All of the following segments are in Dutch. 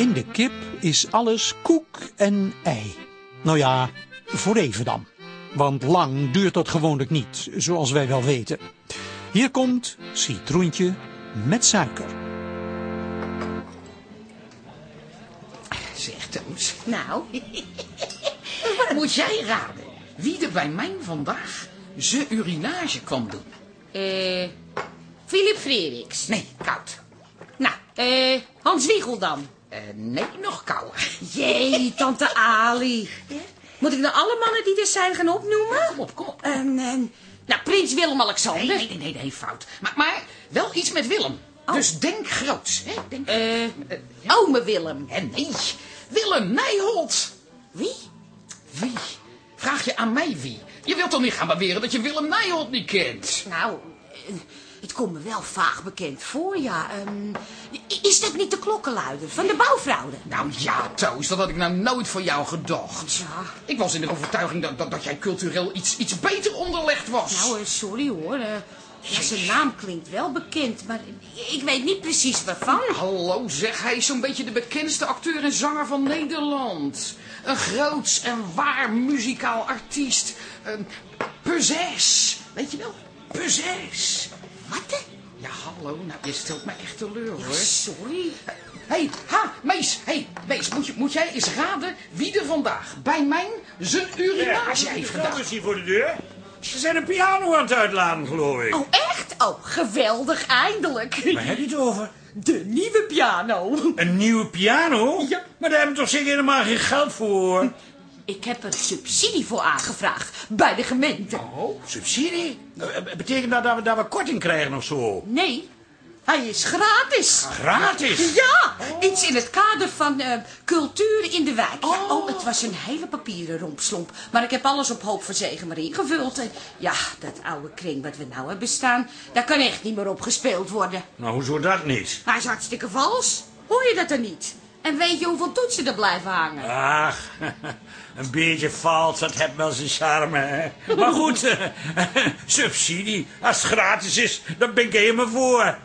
In de kip is alles koek en ei. Nou ja, voor even dan. Want lang duurt dat gewoonlijk niet, zoals wij wel weten. Hier komt citroentje met suiker. Zeg, Toos, Nou, moet jij raden wie er bij mij vandaag zijn urinage kwam doen? eh... Philip Frederiks. Nee, koud. Nou, eh... Hans Wiegel dan. Eh, nee, nog kouder. Jee, tante Ali. Moet ik nou alle mannen die er zijn gaan opnoemen? Kom op, kom op. En, en, nou, prins Willem-Alexander. Nee, nee, nee, nee, fout. Maar, maar wel iets met Willem. Dus denk groots, hè? Denk... Ja. ome Willem. Eh, nee, Willem Nijholt. Wie? Wie? Vraag je aan mij wie? Je wilt toch niet gaan beweren dat je Willem Nijholt niet kent? Nou, het komt me wel vaag bekend voor, ja. Ehm, is dat niet de klokkenluider van de bouwfraude? Nou ja, Toos, dat had ik nou nooit voor jou gedacht. Ja. Ik was in de overtuiging dat, dat, dat jij cultureel iets, iets beter onderlegd was. Nou, eh, sorry hoor. eh, ja, zijn naam klinkt wel bekend, maar ik weet niet precies waarvan. Hallo zeg, hij is zo'n beetje de bekendste acteur en zanger van Nederland. Een groots en waar muzikaal artiest. Een Pezes, weet je wel? Pezes. Wat? Ja, hallo, nou, je stelt me echt teleur, Ja, hoor. sorry. Hé, hey, ha, Mees, hey, Mees, moet, je, moet jij eens raden wie er vandaag bij mij zijn urinage heeft gedaan? is hier voor de deur. Ze zijn een piano aan het uitladen, geloof ik. Oh, echt? Oh, geweldig, eindelijk. Waar heb je het over? De nieuwe piano. Een nieuwe piano? Ja. Maar daar hebben we toch zeker helemaal geen geld voor? Ik heb er subsidie voor aangevraagd bij de gemeente. Oh, subsidie? Eh, eh, Betekent dat dat we daar wat korting krijgen of zo? Nee, hij is gratis. Gratis? Ja, iets in het kader van eh, cultuur in de wijk. Ja, oh, het was een hele papieren rompslomp. Maar ik heb alles op hoop van zegen maar ingevuld. En ja, dat oude kring wat we nou hebben staan, daar kan echt niet meer op gespeeld worden. Nou, hoezo dat niet? Hij is hartstikke vals. Hoor je dat dan niet? En weet je hoeveel toetsen er blijven hangen? Ach, een beetje vals, dat heeft wel zijn charme, hè? Maar goed, eh, subsidie, als het gratis is, dan ben ik er helemaal voor.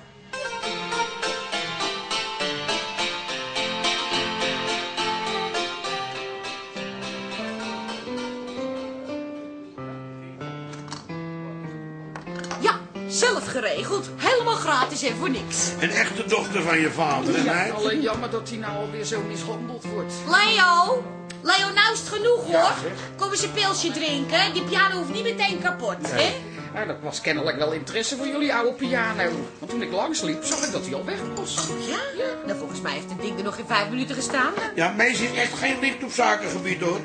Ja, zelf geregeld. Helemaal gratis en voor niks. Een echte dochter van je vader, Ja, hè? alleen jammer dat hij nou alweer zo mishandeld wordt. Leo! Leo, nou is het genoeg hoor. Ja. Kom eens een pilsje drinken. Die piano hoeft niet meteen kapot, hè? Ja, dat was kennelijk wel interesse voor jullie oude piano. Want toen ik langsliep, zag ik dat hij al weg was. Ja? Nou, volgens mij heeft het ding er nog in vijf minuten gestaan. Ja, Mees is echt geen licht op zakengebied, hoor.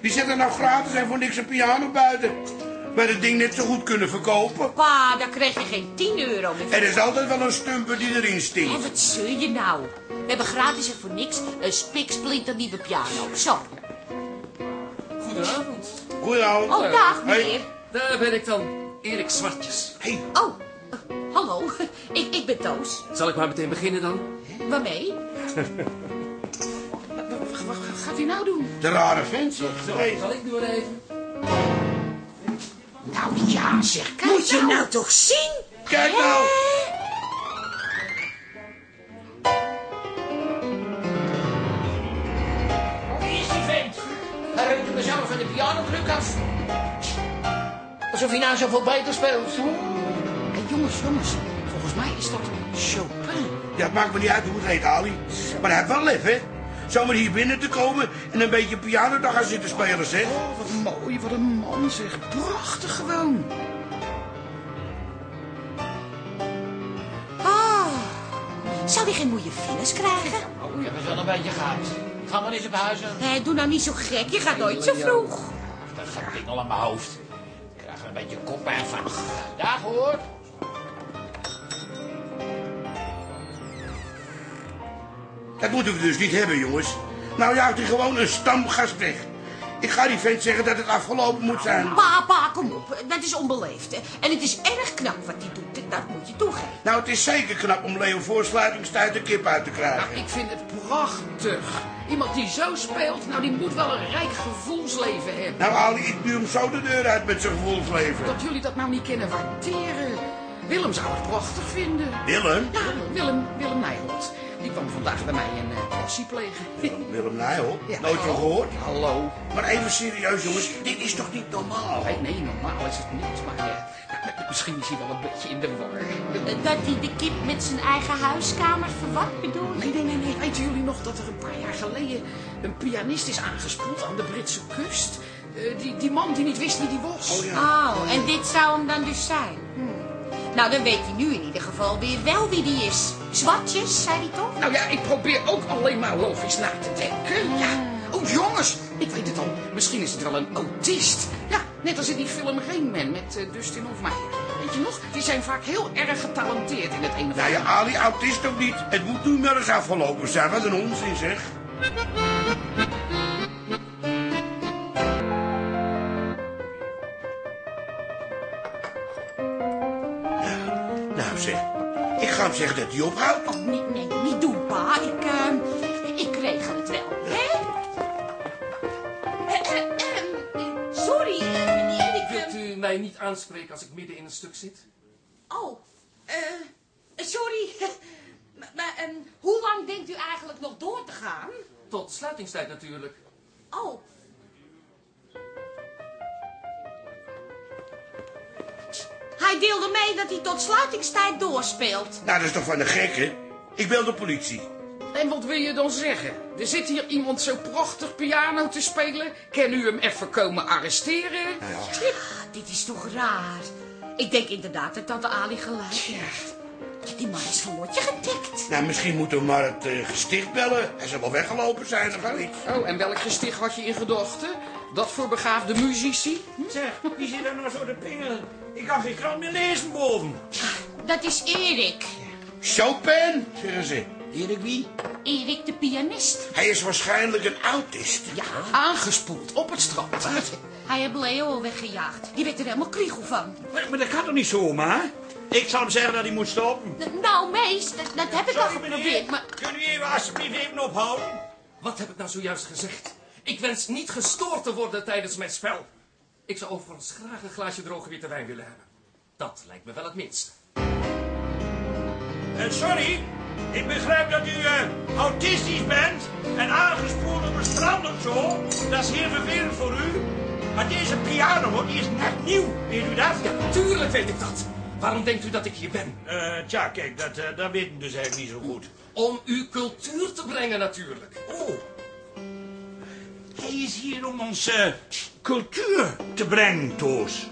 Die zetten nou gratis en voor niks een piano buiten. Maar het ding net zo goed kunnen verkopen. Pa, daar kreeg je geen 10 euro meer voor. Er is altijd wel een stumper die erin stinkt. wat zul je nou? We hebben gratis en voor niks een spiksplinter nieuwe piano. Zo. Goedenavond. Goedenavond. Oh, dag Hey. meneer. Daar ben ik dan, Erik Zwartjes. Hey, Oh, hallo. Ik, ik ben Toos. Zal ik maar meteen beginnen dan? Waarmee? Wat, wat gaat hij nou doen? de rare vent, zeg. Zal ik nu maar even? Nou ja, zeg, kijk Moet je nou toch zien? Kijk nou. Wie is die vent? Hij rent mezelf van de pianokruk af. Alsof hij nou zoveel beter speelt. Hé, jongens, jongens. Volgens mij is dat Chopin. Ja, het maakt me niet uit hoe het heet, Ali. Maar hij heeft wel lef, hè? Zomaar hier binnen te komen en een beetje piano te gaan zitten spelen, zeg. Oh, wat mooi, wat een man zeg. Prachtig gewoon. Ah, zou die geen mooie vingers krijgen? Oh, je bent wel een beetje gaaf. Ga maar eens op huis. Nee, doe nou niet zo gek. Je gaat nooit zo vroeg. Dat gaat ding al aan mijn hoofd. Ik krijg er een beetje koppijn van. Dag hoor. Dat moeten we dus niet hebben, jongens. Nou jaagt hij gewoon een stamgast weg. Ik ga die vent zeggen dat het afgelopen moet zijn. Pa, pa, kom op. Dat is onbeleefd. hè. En het is erg knap wat hij doet. Dat moet je toegeven. Nou, het is zeker knap om Leo voor sluitingstijd de kip uit te krijgen. Nou, ik vind het prachtig. Iemand die zo speelt, nou die moet wel een rijk gevoelsleven hebben. Nou, Ali, ik duw hem zo de deur uit met zijn gevoelsleven. Dat jullie dat nou niet kunnen waarderen. Willem zou het prachtig vinden. Willem? Ja, Willem, Willem Nijholt. Kwam vandaag bij mij een uh, passie plegen. Willem Nijholt, Ja. nooit van gehoord. Hallo. Maar even serieus jongens, dit is toch niet normaal? Nee, nee, normaal is het niet, maar eh, ja, misschien is hij wel een beetje in de war. Dat hij de kip met zijn eigen huiskamer verward bedoelt? Nee, nee, nee, nee. Weten jullie nog dat er een paar jaar geleden een pianist is aangespoeld aan de Britse kust? Eh, die, die man die niet wist wie die was. Oh ja. Oh, en dit zou hem dan dus zijn. Hm. Nou, dan weet hij nu in ieder geval weer wel wie die is. Zwartjes, zei hij toch? Nou ja, ik probeer ook alleen maar logisch na te denken. Ja. Oh jongens, ik weet het al. Misschien is het wel een autist. Ja, net als in die film Rain Man met eh, Dustin Hoffmeyer. Weet je nog? Die zijn vaak heel erg getalenteerd in het ene of Nou ja. Ali, autist ook niet. Het moet nu maar eens afgelopen zijn. Wat een onzin zeg. Hem zeggen dat hij ophoudt. Oh, nee, nee, niet doen, pa. Ik, eh, ik regel het wel, hè? Eh, eh, eh, sorry, eh, meneer, ik... Wilt eh, u mij niet aanspreken als ik midden in een stuk zit? Oh, eh, sorry. maar maar, ehm, hoe lang denkt u eigenlijk nog door te gaan? Tot sluitingstijd natuurlijk. Oh. Hij deelde mee dat hij tot sluitingstijd doorspeelt. Nou, dat is toch van de gekke? Ik bel de politie. En wat wil je dan zeggen? Er zit hier iemand zo prachtig piano te spelen. Kan u hem even komen arresteren? Ja, dit is toch raar. Ik denk inderdaad dat tante Ali gelijk heeft. Ja, die man is van lotje getikt. Nou, misschien moeten we maar het eh, gesticht bellen. Hij zal wel weggelopen zijn of wel iets. Oh, en welk gesticht had je in gedachten? Dat voor begaafde muzici? Zeg, wie zit daar nou zo te pingelen? Ik kan geen krant meer lezen boven. Dat is Erik. Chopin, zeggen ze. Erik wie? Erik de pianist. Hij is waarschijnlijk een autist. Ja, aangespoeld op het strand. Hij heeft Leo al weggejaagd. Die werd er helemaal kriegel van. Maar, maar dat kan toch niet zomaar? Ik zal hem zeggen dat hij moet stoppen. N- Nou, mees, dat, dat heb ik al meneer, geprobeerd, maar... kunnen u even alsjeblieft even ophouden? Wat heb ik nou zojuist gezegd? Ik wens niet gestoord te worden tijdens mijn spel. Ik zou overigens graag een glaasje droge witte wijn willen hebben. Dat lijkt me wel het minste. Eh, sorry, ik begrijp dat u eh, autistisch bent en aangespoeld op een strand of zo. Dat is heel vervelend voor u. Maar deze piano, die is net nieuw. Weet u dat? Ja, tuurlijk weet ik dat. Waarom denkt u dat ik hier ben? Eh, tja, kijk, dat, dat weet ik dus eigenlijk niet zo goed. Om uw cultuur te brengen natuurlijk. Oh. Hij is hier om ons eh, cultuur te brengen, Toos.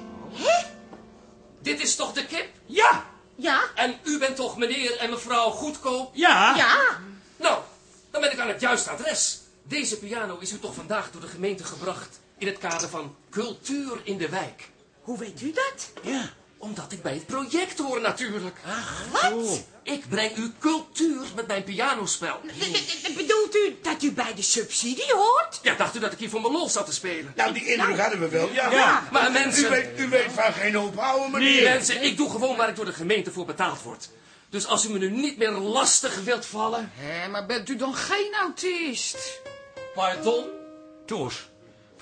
Dit is toch de kip? Ja, Ja? En u bent toch meneer en mevrouw Goedkoop? ja. Ja? Nou, dan ben ik aan het juiste adres. Deze piano is u toch vandaag door de gemeente gebracht in het kader van cultuur in de wijk. Hoe weet u dat? Ja. Omdat ik bij het project hoor natuurlijk. Wat? Ik breng u cultuur met mijn pianospel. Bedoelt u dat u bij de subsidie hoort? Ja, dacht u dat ik hier voor mijn lol zat te spelen? Nou, die indruk hadden we wel. Ja. Ja. Maar U mensen, weet, u weet van geen ophouden, meneer. Nee. mensen, ik doe gewoon waar ik door de gemeente voor betaald word. Dus als u me nu niet meer lastig wilt vallen... Hé, maar bent u dan geen autist? Pardon? Toos,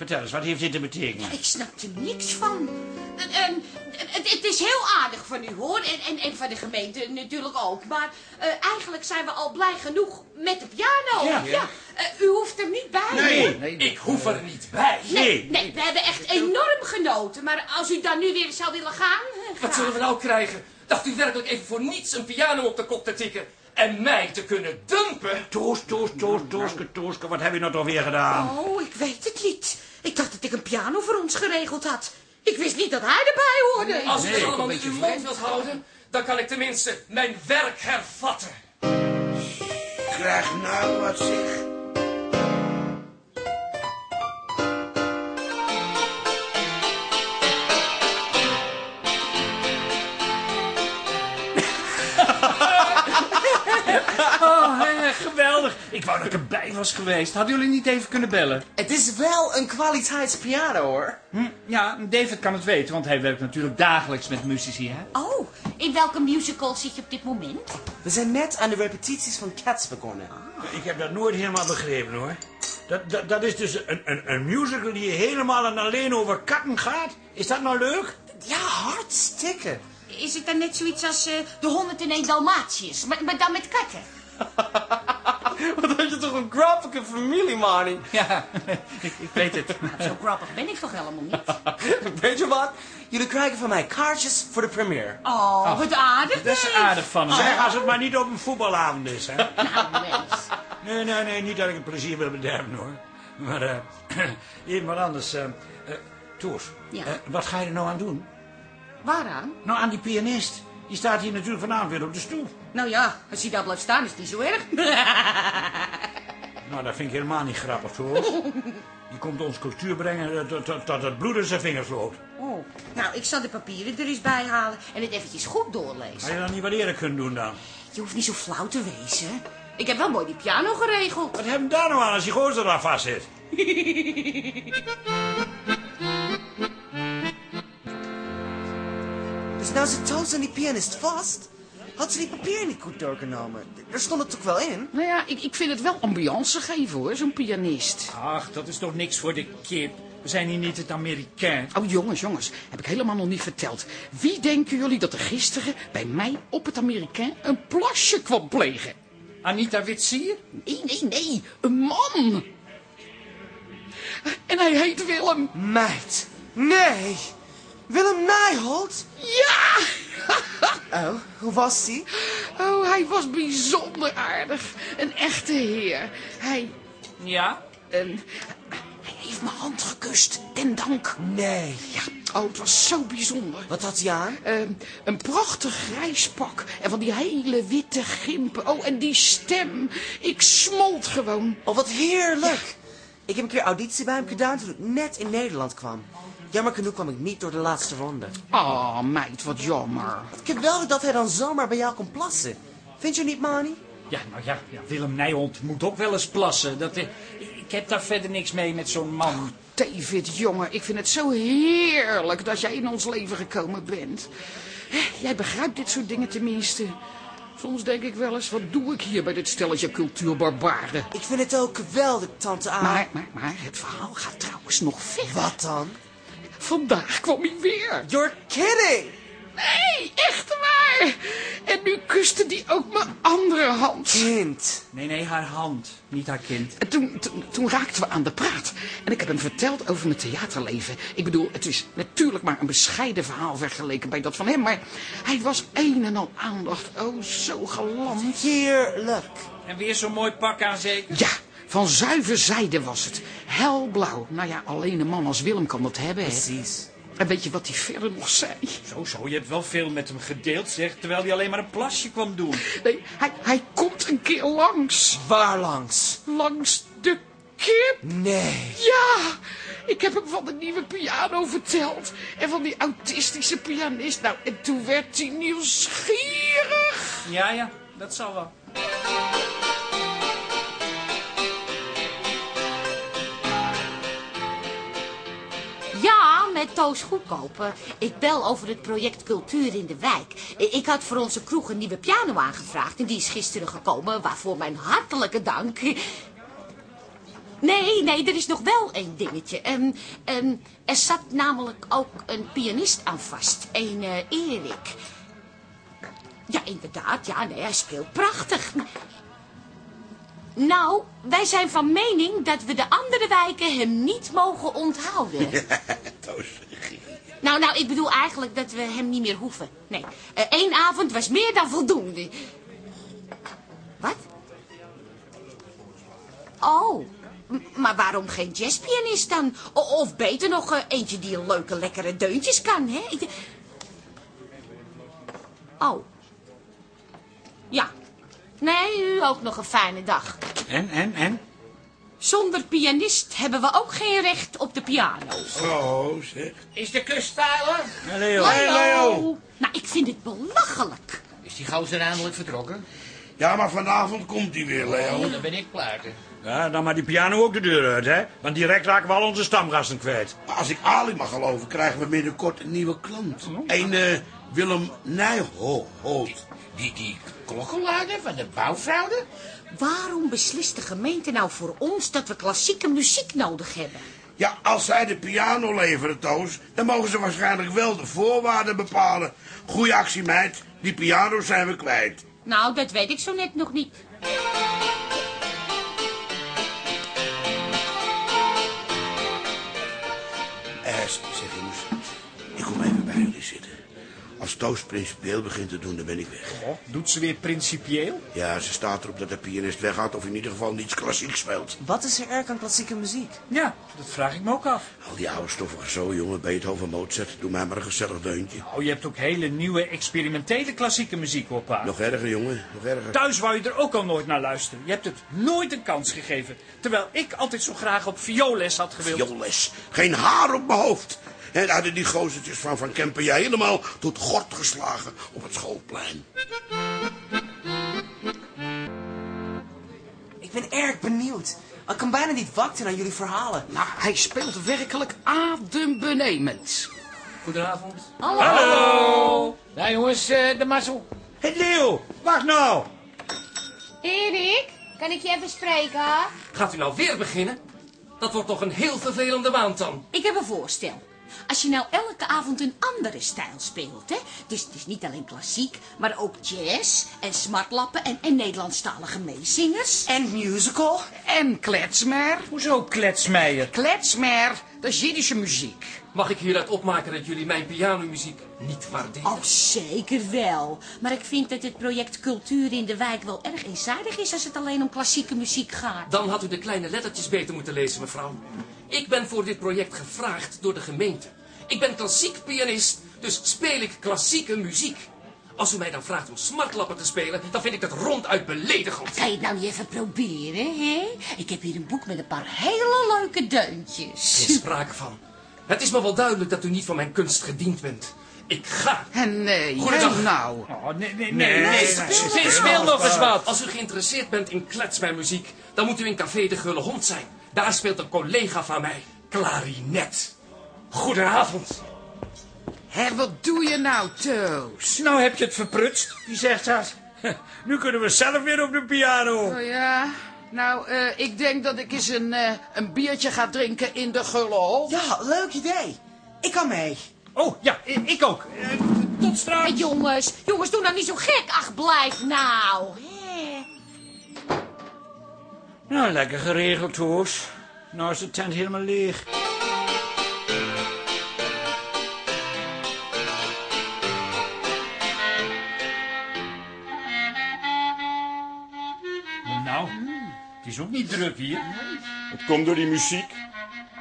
vertel eens, wat heeft dit te betekenen? Ik snap er niks van. En, en, het, het is heel aardig van u hoor. En, en, en van de gemeente natuurlijk ook. Maar eh, eigenlijk zijn we al blij genoeg met de piano. Ja. Eh, u hoeft er niet bij. Nee. Nee, Ik hoef er niet bij. Nee. Nee, we hebben echt enorm genoten. Maar als u dan nu weer zou willen gaan... eh, Wat zullen we nou krijgen? Dacht u werkelijk even voor niets een piano op de kop te tikken en mij te kunnen dumpen? Toos, Toos, Toos, Tooske, Tooske, wat heb je nou toch weer gedaan? Oh, ik weet het niet. Ik dacht dat ik een piano voor ons geregeld had. Ik wist niet dat hij erbij hoorde. Als u Nee, allemaal een beetje uw mond wilt houden, dan kan ik tenminste mijn werk hervatten. Krijg nou wat zeg. Geweldig. Ik wou dat ik erbij was geweest. Hadden jullie niet even kunnen bellen? Het is wel een kwaliteitspiano hoor. Hm, ja, David kan het weten, want hij werkt natuurlijk dagelijks met muzici, hè? Oh, in welke musical zit je op dit moment? We zijn net aan de repetities van Cats begonnen. Ik heb dat nooit helemaal begrepen hoor. Dat, dat, dat is dus een, een, een musical die helemaal en alleen over katten gaat? Is dat nou leuk? Ja, hartstikke. Is het dan net zoiets als eh, de 101 Dalmatiërs, maar, maar dan met katten? Wat had je toch een grappige familie, Marnie? Ja, ik, ik weet het. Zo grappig ben ik toch helemaal niet? Weet je wat? Jullie krijgen van mij kaartjes voor de première. Oh, wat aardig. Dat is Dave. aardig van hem. Zeg, als het maar niet op een voetbalavond is, hè. Nou, mens. Nee, nee, nee, niet dat ik het plezier wil bederven, hoor. Maar, eh, wat anders. eh Toers, Ja. eh, wat ga je er nou aan doen? Waaraan? Nou, aan die pianist. Die staat hier natuurlijk vanavond weer op de stoel. Nou ja, als hij daar blijft staan is het niet zo erg. Nou, dat vind ik helemaal niet grappig, Toers. Die komt ons cultuur brengen eh, tot, tot, tot het bloed in zijn vingers loopt. Oh, nou, ik zal de papieren er eens bij halen en het eventjes goed doorlezen. je dan niet wat eerder kunnen doen dan? Je hoeft niet zo flauw te wezen. Ik heb wel mooi die piano geregeld. Wat hebben we daar nou aan als die gozer daar vast zit? nou zit Toos en die pianist vast? Had ze die papieren niet goed doorgenomen? Er stond het toch wel in? Nou ja, ik, ik vind het wel ambiance geven hoor, zo'n pianist. Ach, dat is toch niks voor de kip. We zijn hier niet het Amerikaan. Oh jongens, jongens, heb ik helemaal nog niet verteld. Wie denken jullie dat er gisteren bij mij op het Amerikaan een plasje kwam plegen? Anita Witsier? Nee, nee, nee, een man. En hij heet Willem. Meid. Nee. Willem Nijholt? Ja! Oh, hoe was hij? Oh, hij was bijzonder aardig. Een echte heer. Hij, Ja? ehm, hij heeft mijn hand gekust, ten dank. Nee. Ja, oh, het was zo bijzonder. Wat had hij aan? Ehm, een prachtig grijs pak en van die hele witte gimpen. Oh, en die stem. Ik smolt gewoon. Oh, wat heerlijk. Ik heb een keer auditie bij hem gedaan toen ik net in Nederland kwam. Jammer genoeg kwam ik niet door de laatste ronde. Ah, meid, wat jammer. Ik heb wel dat hij dan zomaar bij jou kon plassen. Vind je niet, Mani? Ja, nou ja, ja Willem Nijhond moet ook wel eens plassen. Dat, eh, ik heb daar verder niks mee met zo'n man. David, jongen, ik vind het zo heerlijk dat jij in ons leven gekomen bent. Hè, Jij begrijpt dit soort dingen tenminste. Soms denk ik wel eens, wat doe ik hier bij dit stelletje cultuurbarbaren? Ik vind het ook geweldig, tante A. Maar, maar, maar het verhaal gaat trouwens nog verder. Wat dan? Vandaag kwam hij weer. You're kidding! Nee, echt waar. En nu kuste die ook mijn andere hand. Kind. Nee, nee, haar hand, niet haar kind. En toen, toen, toen raakten we aan de praat. En ik heb hem verteld over mijn theaterleven. Ik bedoel, het is natuurlijk maar een bescheiden verhaal vergeleken bij dat van hem. Maar hij was een en al aandacht. Oh, zo galant. Heerlijk. En weer zo'n mooi pak aan zeker? Ja, van zuiver zijde was het. Helblauw. Nou ja, alleen een man als Willem kan dat hebben, hè. Precies. En weet je wat hij verder nog zei? Zo, zo, je hebt wel veel met hem gedeeld, zeg. Terwijl hij alleen maar een plasje kwam doen. Nee, hij, hij komt een keer langs. Waar langs? Langs de kip. Nee. Ja, ik heb hem van de nieuwe piano verteld. En van die autistische pianist. Nou, en toen werd hij nieuwsgierig. Ja, ja, dat zal wel. Met Toos Goedkoper. Ik bel over het project Cultuur in de Wijk. Ik had voor onze kroeg een nieuwe piano aangevraagd en die is gisteren gekomen, waarvoor mijn hartelijke dank. Nee, nee, er is nog wel één dingetje. Ehm, ehm, er zat namelijk ook een pianist aan vast, een eh, Erik. Ja, inderdaad, ja, nee, hij speelt prachtig. Nou, wij zijn van mening dat we de andere wijken hem niet mogen onthouden. Nou, nou, ik bedoel eigenlijk dat we hem niet meer hoeven. Nee, eh, één avond was meer dan voldoende. Wat? Oh, maar waarom geen jazzpianist dan? O- of beter nog, eh, eentje die een leuke, lekkere deuntjes kan, hè? Ik- Oh. Ja. Nee, u ook nog een fijne dag. En, en, en? Zonder pianist hebben we ook geen recht op de piano. Zo, zeg. Is de kust steiler? Ja, Leo. Hey, Leo. Nou, ik vind het belachelijk. Is die gozer eindelijk vertrokken? Ja, maar vanavond komt hij weer, Leo. Oh, dan ben ik kluiten. Ja, dan maar die piano ook de deur uit, hè? Want direct raken we al onze stamgasten kwijt. Als ik Ali mag geloven, krijgen we binnenkort een nieuwe klant. Een eh, Willem Nijholt. Die, die klokkenluider van de bouwfraude? Waarom beslist de gemeente nou voor ons dat we klassieke muziek nodig hebben? Ja, als zij de piano leveren, Toos, dan mogen ze waarschijnlijk wel de voorwaarden bepalen. Goeie actie, meid. Die piano's zijn we kwijt. Nou, dat weet ik zo net nog niet. Als Toos principieel begint te doen, dan ben ik weg. Oh, doet ze weer principieel? Ja, ze staat erop dat de pianist weggaat of in ieder geval niets klassiek speelt. Wat is er erg aan klassieke muziek? Ja, dat vraag ik me ook af. Al die oude stoffige zo, jongen, Beethoven, Mozart, doe mij maar een gezellig deuntje. Oh, je hebt ook hele nieuwe experimentele klassieke muziek op pa. Nog erger, jongen, nog erger. Thuis wou je er ook al nooit naar luisteren. Je hebt het nooit een kans gegeven. Terwijl ik altijd zo graag op vioolles had gewild. Jolles, geen haar op mijn hoofd. En hadden die gozertjes van Van Kempen jij helemaal tot gort geslagen op het schoolplein. Ik ben erg benieuwd. Ik kan bijna niet wachten naar jullie verhalen. Nou, hij speelt werkelijk adembenemend. Goedenavond. Nou jongens, eh, de mazzel. Hé Leo, wacht nou. Erik, kan ik je even spreken? Gaat u nou weer beginnen? Dat wordt toch een heel vervelende maand dan. Ik heb een voorstel. Als je nou elke avond een andere stijl speelt, hè? Dus het is niet alleen klassiek, maar ook jazz en smartlappen en, en Nederlandstalige meezingers. En musical? En kletsmer. Hoezo kletsmeijer? Kletsmer, dat is Jiddische muziek. Mag ik hieruit opmaken dat jullie mijn pianomuziek niet waarderen? Oh, zeker wel. Maar ik vind dat het project Cultuur in de Wijk wel erg eenzijdig is als het alleen om klassieke muziek gaat. Dan had u de kleine lettertjes beter moeten lezen, mevrouw. Ik ben voor dit project gevraagd door de gemeente. Ik ben klassiek pianist, dus speel ik klassieke muziek. Als u mij dan vraagt om smartlappen te spelen, dan vind ik dat ronduit beledigend. Kan je het nou niet even proberen, hè? Ik heb hier een boek met een paar hele leuke deuntjes. Geen sprake van. Het is me wel duidelijk dat u niet van mijn kunst gediend bent. Ik ga. En nee, Goedendag. hè, nou. Oh, nee, nee, nee. Nee, nee, speel, speel, speel nog eens wat. Als u geïnteresseerd bent in kletsmijnmuziek, dan moet u in Café de Gulle Hond zijn. Daar speelt een collega van mij, klarinet. Goedenavond. Hé, wat doe je nou, Toos? Nou heb je het verprutst. Wie zegt dat? Nu kunnen we zelf weer op de piano. Oh ja, nou, eh, ik denk dat ik eens een, eh, een biertje ga drinken in de Gulle Ja, leuk idee. Ik kan mee. Oh, ja, ik ook. Eh, tot straks. Hé, jongens, jongens, doe nou niet zo gek. Ach, blijf nou. Nou, lekker geregeld, Toos. Nou is de tent helemaal leeg. Is ook niet druk hier. Het komt door die muziek.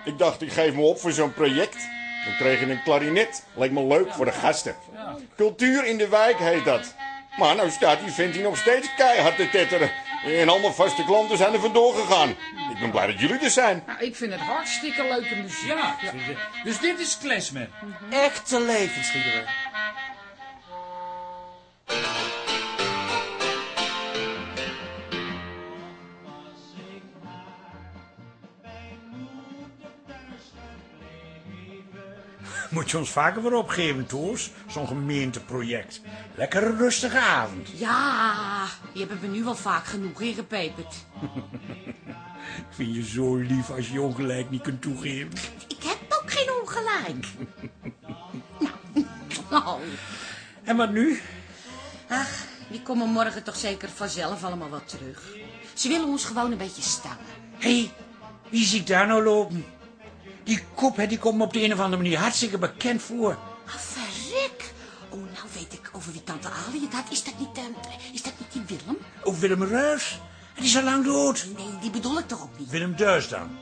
Ik dacht, ik geef me op voor zo'n project. Dan kreeg je een klarinet. Leek me leuk voor de gasten. Cultuur in de wijk heet dat. Maar nou staat die vent hier nog steeds keihard te tetteren. En allemaal vaste klanten zijn er vandoor gegaan. Ik ben blij dat jullie er zijn. Nou, ik vind het hartstikke leuke muziek. Ja, dus dit is klesmer. Echte levensliederen. Je ons vaker weer opgeven, Toos? Zo'n gemeenteproject. Lekker een rustige avond. Ja, je hebt me nu wel vaak genoeg ingepeperd. Ik vind je zo lief als je je ongelijk niet kunt toegeven. Ik heb ook geen ongelijk. nou, oh. En wat nu? Ach, die komen morgen toch zeker vanzelf allemaal wat terug. Ze willen ons gewoon een beetje stangen. Hé, hey, wie zie ik daar nou lopen? Die kop, hè, die komt me op de een of andere manier hartstikke bekend voor. Ah, verrek. Oh, nou weet ik over wie tante Ali het had. Is dat niet, eh, is dat niet die Willem? Ook Willem Ruis. Die is al lang dood. Nee, die bedoel ik toch ook niet? Willem Duis dan.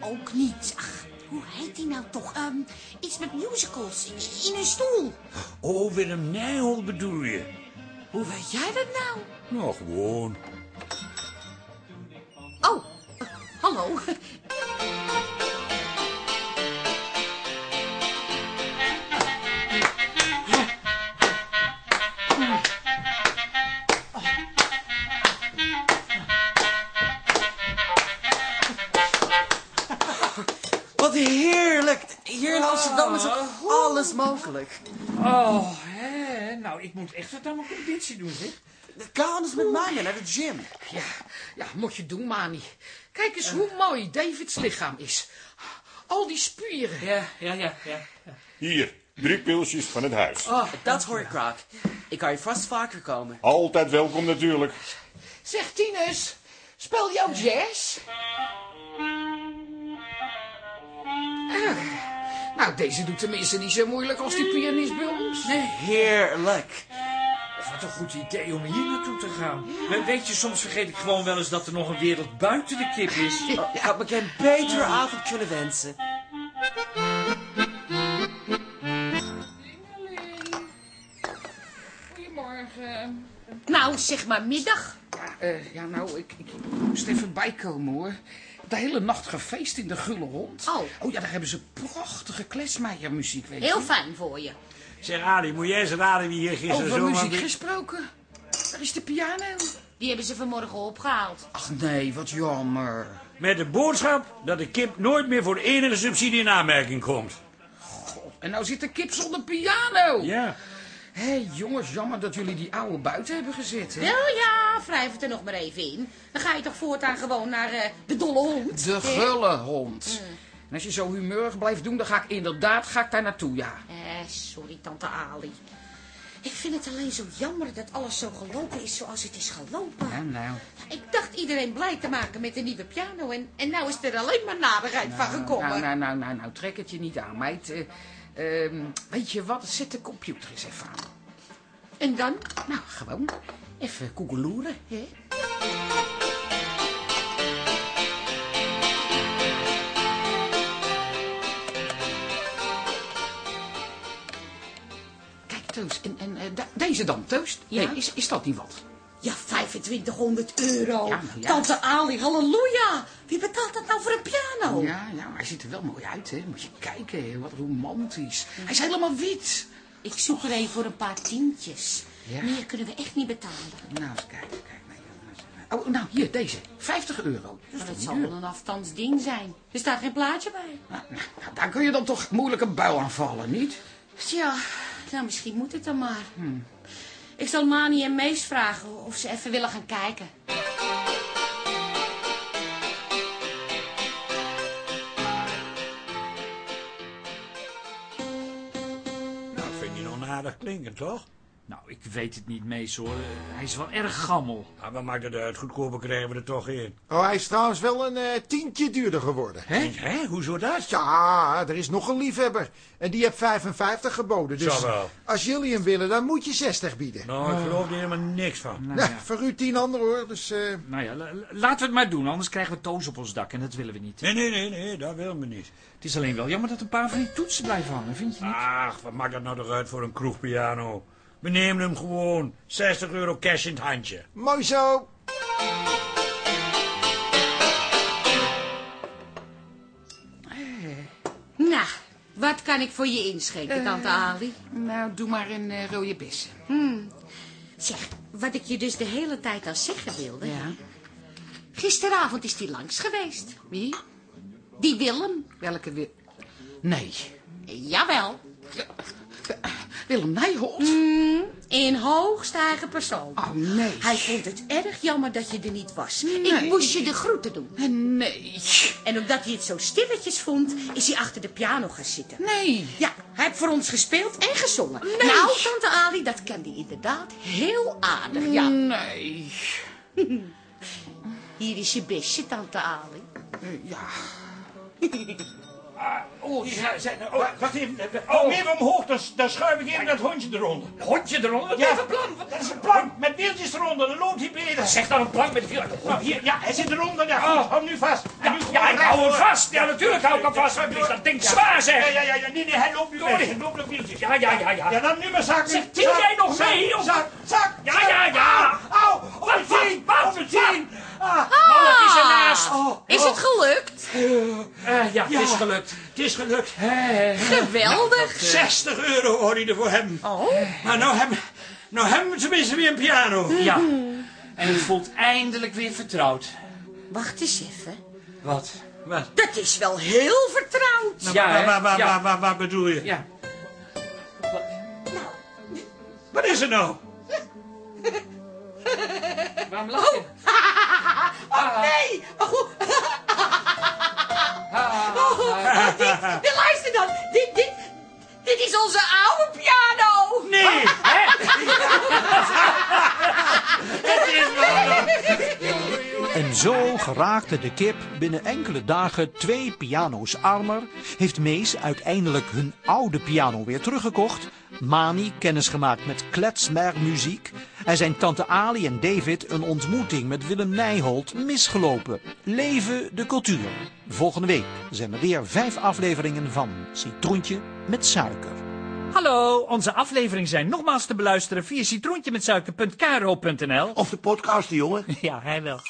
Ook niet. Ach, hoe heet die nou toch? Ehm, iets met musicals. In, in een stoel. Oh, Willem Nijholt bedoel je? Hoe weet jij dat nou? Nou, gewoon. Oh, eh, hallo. Moet echt wat aan mijn conditie doen, zeg. Ga anders met mij mee naar de gym. Ja, ja, moet je doen, Mani. Kijk eens hoe mooi Davids lichaam is. Al die spieren. Ja, ja, ja, ja. Hier, drie pilsjes van het huis. Oh, dat hoor ik graag. Ik kan je vast vaker komen. Altijd welkom natuurlijk. Zeg, Tinus, speel jou jazz? Ah, Nou, deze doet tenminste niet zo moeilijk als die pianist bij ons. Heerlijk. Wat een goed idee om hier naartoe te gaan. Maar weet je, soms vergeet ik gewoon wel eens dat er nog een wereld buiten de kip is. Ik had me geen betere avond kunnen wensen. Goedemorgen. Nou, zeg maar middag. Ja, eh, ja nou, ik, ik moest even bijkomen hoor. De hele nacht gefeest in de Gulle Hond. Oh. Oh ja, daar hebben ze prachtige klesmeiermuziek, weet je. Heel fijn voor je. Zeg Ali, moet jij eens raden wie hier gisteren Over zomaar... muziek gesproken. Waar is de piano? Die hebben ze vanmorgen opgehaald. Ach nee, wat jammer. Met de boodschap dat de kip nooit meer voor enige subsidie in aanmerking komt. En nou zit de kip zonder piano. Ja. Hé hey, jongens, jammer dat jullie die oude buiten hebben gezet. Hè? Nou ja, wrijf het er nog maar even in. Dan ga je toch voortaan gewoon naar eh, de dolle hond. De? Gulle Hond. En als je zo humeurig blijft doen, dan ga ik inderdaad ga ik daar naartoe, ja. Eh, sorry, tante Ali. Ik vind het alleen zo jammer dat alles zo gelopen is zoals het is gelopen. Ja, nou. Ik dacht iedereen blij te maken met de nieuwe piano. En, en nou is er alleen maar narigheid van gekomen. Nou, nou, nou, nou, nou, trek het je niet aan, meid. Eh, ehm, weet je wat, zet de computer eens even aan. En dan? Nou, gewoon even koekeloeren, hè. En, en eh, deze dan? Ja? Nee, is, is dat niet wat? Ja, 2500 euro. Ja, nou ja. Tante Ali, halleluja. Wie betaalt dat nou voor een piano? Ja, ja, maar hij ziet er wel mooi uit, hè. Moet je kijken, wat romantisch. Hij is helemaal wit. Ik zoek er een voor een paar tientjes. Ja? Meer kunnen we echt niet betalen. Nou, eens kijken, kijk. Nou, oh, nou, hier, deze. 50 euro. Dat het niet zal wel een afstands ding zijn. Er staat geen plaatje bij. Nou, nou, daar kun je dan toch moeilijk een buil aanvallen, niet? Tja, nou misschien moet het dan maar. Ik zal Mani en Mees vragen of ze even willen gaan kijken. Nou, vind die nog aardig klinken, toch? Nou, ik weet het niet, Mees, hoor. Hij is wel erg gammel. Maar wat maakt het uit? Goedkoper krijgen we er toch in. Oh, hij is trouwens wel een eh, tientje duurder geworden. Hè? Hè? Hoezo dat? Ja, er is nog een liefhebber. En die heeft 55 geboden. Dus wel. als jullie hem willen, dan moet je 60 bieden. Nou, ik geloof er helemaal niks van. Nou, Nou, ja. voor u tien anderen hoor. Dus eh, Nou ja, la- la- laten we het maar doen, anders krijgen we toos op ons dak en dat willen we niet. Nee, nee, nee, nee, dat willen we niet. Het is alleen wel jammer dat een paar van die toetsen blijven hangen, vind je niet? Ach, wat maakt dat nou toch uit voor een kroegpiano? We nemen hem gewoon. 60 euro cash in het handje. mooi zo. Nou, wat kan ik voor je inschenken, tante Ali? Nou, doe maar een eh, rode bessen. Zeg, wat ik je dus de hele tijd al zeggen wilde. Ja. Gisteravond is die langs geweest. Wie? Die Willem. Welke wil... Nee. Jawel. Willem Nijholt? In hoogste eigen persoon. Oh, nee. Hij vond het erg jammer dat je er niet was. Nee. Ik moest je de groeten doen. Eh, Nee. En omdat hij het zo stilletjes vond, is hij achter de piano gaan zitten. Nee. Ja, hij heeft voor ons gespeeld en gezongen. Nou, tante Ali, dat kan hij inderdaad heel aardig, ja. Nee. Hier is je bestje, tante Ali. Eh, ja. Oh, ja, zijn, oh, wacht even. Oh, meer omhoog, dan, dan schuif ik even dat hondje eronder. Hondje eronder? Wat Ja. is een plan? Dat is een plank met wieltjes eronder, dan loopt hij beter. Zeg dan een plank met veel. Nou, hier, ja, hij zit eronder. Ja, goed, hou hem nu vast. En nu Ja, ja, ik hou hem vast. Ja, natuurlijk hou ik hem vast. Dat ding Ja. zwaar, Ja, zeg. ja, ja, ja, nee, nee, hij loopt nu Door Hij loopt op wieltjes. Ja, ja, ja, ja. Ja, dan nu maar zakken. Zeg, til jij nog mee, Zak, zak. Ja, zak. ja, ja. Au, op Wat, wat, tien, op tien. Ah, Mannetje is ernaast. Is het gelukt? Eh, ja, het is gelukt. het is gelukt. Geweldig. 60 euro hoor er voor hem. Oh. Maar nou hebben, nou hebben we tenminste weer een piano. Ja. En het voelt eindelijk weer vertrouwd. Wacht eens even. Wat? Wat? Dat is wel heel vertrouwd. Ja? Wat, wat, Ja. wat, wat, wat bedoel je? Ja. Wat is er nou? Waarom lach je? Oh, nee. Oh. Oh, dit, dit, luister dan. Dit, dit, dit is onze oude piano. Nee! Hè? Het is wel... En zo geraakte de kip binnen enkele dagen twee piano's armer, heeft Mees uiteindelijk hun oude piano weer teruggekocht, Mani kennis gemaakt met kletsmermuziek en zijn tante Ali en David een ontmoeting met Willem Nijholt misgelopen. Leven de cultuur. Volgende week zijn er weer vijf afleveringen van Citroentje met suiker. Hallo, onze afleveringen zijn nogmaals te beluisteren via citroentjemetsuiker.kro.nl. Of de podcast, jongen. Ja, hij wel.